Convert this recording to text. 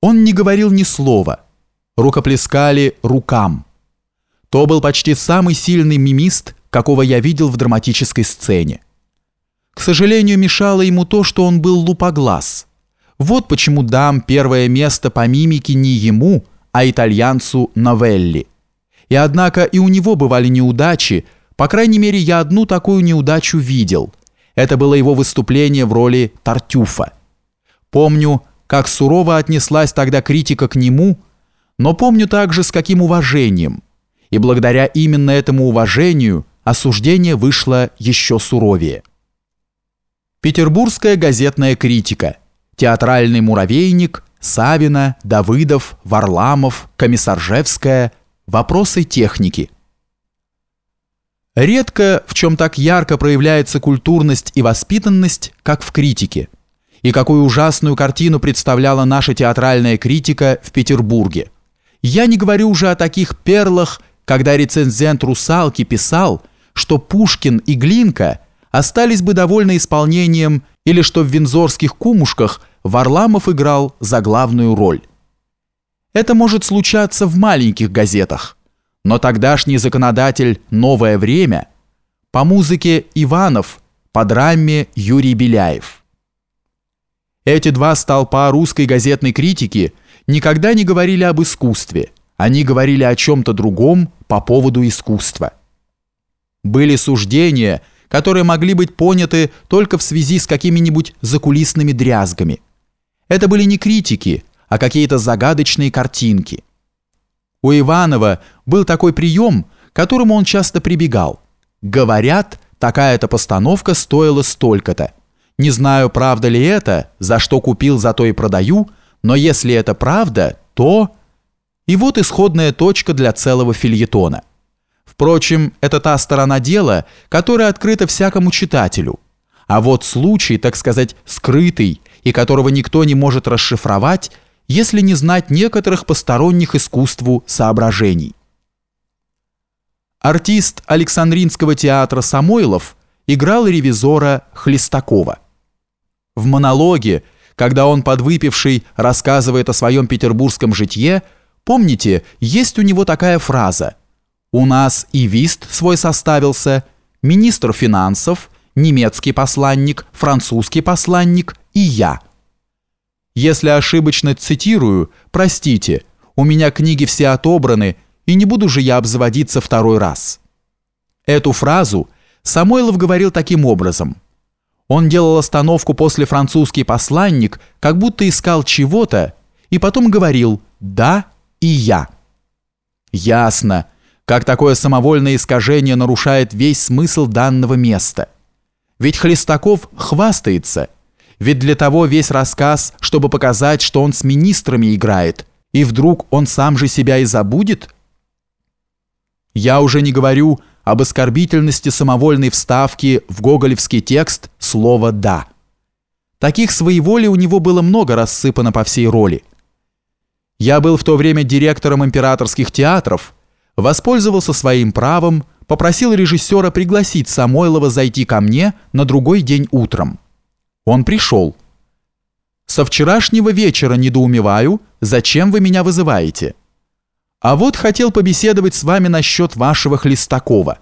Он не говорил ни слова. Рукоплескали рукам. То был почти самый сильный мимист, какого я видел в драматической сцене. К сожалению, мешало ему то, что он был лупоглаз. Вот почему дам первое место по мимике не ему, а итальянцу Новелли. И однако и у него бывали неудачи, по крайней мере, я одну такую неудачу видел. Это было его выступление в роли Тартюфа. Помню, как сурово отнеслась тогда критика к нему, но помню также с каким уважением. И благодаря именно этому уважению осуждение вышло еще суровее. Петербургская газетная критика, театральный муравейник, Савина, Давыдов, Варламов, Комиссаржевская, вопросы техники. Редко в чем так ярко проявляется культурность и воспитанность, как в критике – и какую ужасную картину представляла наша театральная критика в Петербурге. Я не говорю уже о таких перлах, когда рецензент «Русалки» писал, что Пушкин и Глинка остались бы довольны исполнением или что в «Винзорских кумушках» Варламов играл за главную роль. Это может случаться в маленьких газетах, но тогдашний законодатель «Новое время» по музыке Иванов, по драме Юрий Беляев. Эти два столпа русской газетной критики никогда не говорили об искусстве, они говорили о чем-то другом по поводу искусства. Были суждения, которые могли быть поняты только в связи с какими-нибудь закулисными дрязгами. Это были не критики, а какие-то загадочные картинки. У Иванова был такой прием, к которому он часто прибегал. Говорят, такая-то постановка стоила столько-то. Не знаю, правда ли это, за что купил, за то и продаю, но если это правда, то... И вот исходная точка для целого фильетона. Впрочем, это та сторона дела, которая открыта всякому читателю. А вот случай, так сказать, скрытый, и которого никто не может расшифровать, если не знать некоторых посторонних искусству соображений. Артист Александринского театра Самойлов играл ревизора Хлестакова. В монологе, когда он подвыпивший рассказывает о своем петербургском житье, помните, есть у него такая фраза «У нас и вист свой составился, министр финансов, немецкий посланник, французский посланник и я». Если ошибочно цитирую, простите, у меня книги все отобраны, и не буду же я обзаводиться второй раз. Эту фразу Самойлов говорил таким образом – он делал остановку после французский посланник, как будто искал чего-то, и потом говорил «да» и «я». Ясно, как такое самовольное искажение нарушает весь смысл данного места. Ведь Хлестаков хвастается, ведь для того весь рассказ, чтобы показать, что он с министрами играет, и вдруг он сам же себя и забудет? Я уже не говорю об оскорбительности самовольной вставки в гоголевский текст слова «да». Таких своеволий у него было много рассыпано по всей роли. Я был в то время директором императорских театров, воспользовался своим правом, попросил режиссера пригласить Самойлова зайти ко мне на другой день утром. Он пришел. «Со вчерашнего вечера недоумеваю, зачем вы меня вызываете?» А вот хотел побеседовать с вами насчет вашего Хлестакова.